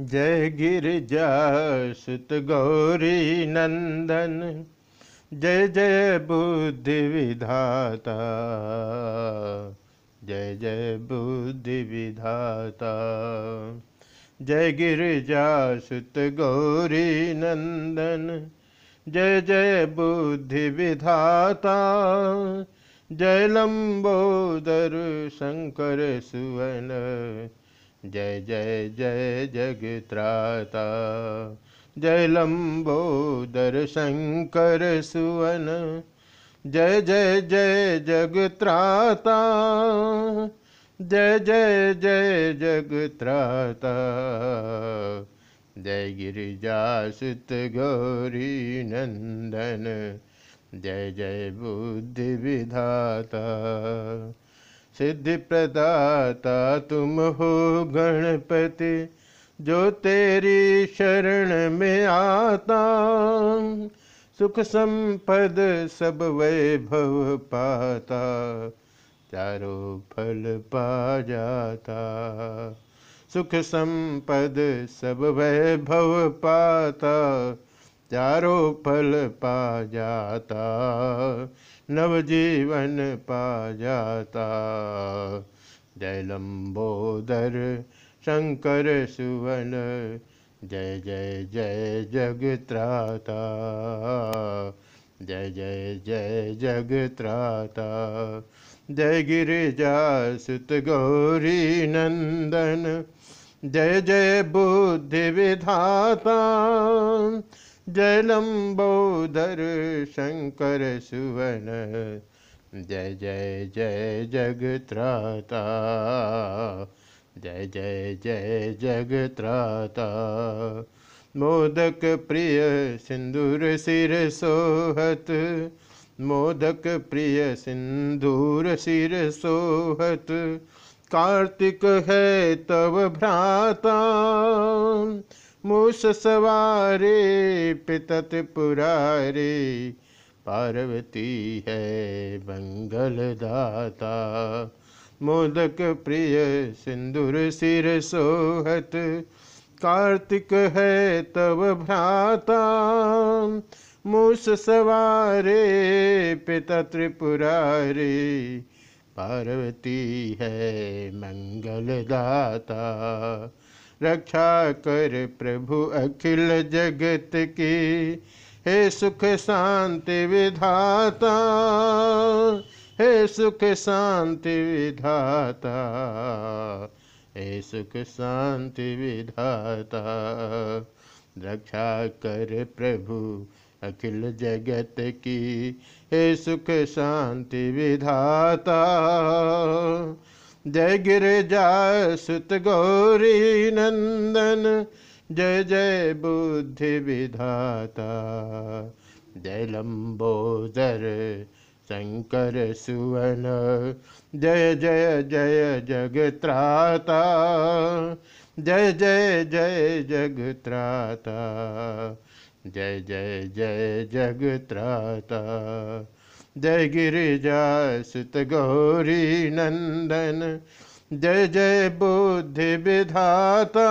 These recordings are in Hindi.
जय गिरिजा सुत गौरी नंदन, जय जय बुद्धि विधाता, जय जय बुद्धि विधाता, जय गिरिजा सुत गौरी नंदन, जय जय बुद्धि विधाता, जय लंबोदर शंकर सुवन जय जय जय जगत्राता। जय लंबोदर शंकर सुवन। जय जय जय जगत्राता। जय जय जय जगत्राता। जय गिरिजासुत गौरी नंदन। जय जय बुद्धि विधाता। सिद्धि प्रदाता तुम हो गणपति, जो तेरी शरण में आता। सुख संपद सब वैभव पाता, चारों फल पा जाता। सुख संपद सब वैभव पाता चारों फल पा जाता, नवजीवन पा जाता। जय लंबोदर शंकर सुवन, जय जय जय जगत्राता। जय जय जय जगत्राता। जय गिरिजा सुत गौरी नंदन, जय जय बुद्धि विधाता जय लंबोदर शंकर सुवन। जय जय जय जगत्राता। जय जय जय जगत्राता। मोदक प्रिय सिंदूर सिर सोहत। मोदक प्रिय सिंदूर सिर सोहत। कार्तिक है तव भ्राता। मूस सवारे, पितत पुरारे, पार्वती है मंगल दाता। मोदक प्रिय सिंदूर सिर सोहत, कार्तिक है तव भ्राता। मूस सवारे पिता त्रिपुरारे पार्वती है मंगल दाता। रक्षा कर प्रभु अखिल जगत की। हे सुख शांति विधाता, हे सुख शांति विधाता, हे सुख शांति विधाता। रक्षा कर प्रभु अखिल जगत की। हे सुख शांति विधाता जय गिरिजा सुत गौरी नंदन, जय जय बुद्धि विधाता। जय लंबोदर शंकर सुवन, जय जय जय जगत्राता। जय जय जय जगत्राता, जय जय जय जगत्राता। जय गिरिजा सुत गौरी नंदन जय जय बुद्धि विधाता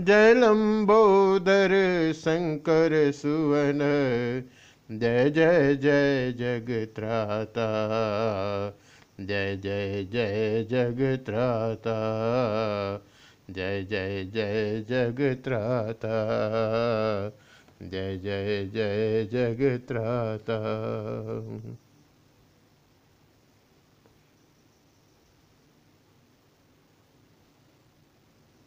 जय लंबोदर शंकर सुवन। जय जय जय जगत्राता। जय जय जय जगत्राता। जय जय जय जगत्राता। जय जय जय जगत्राता।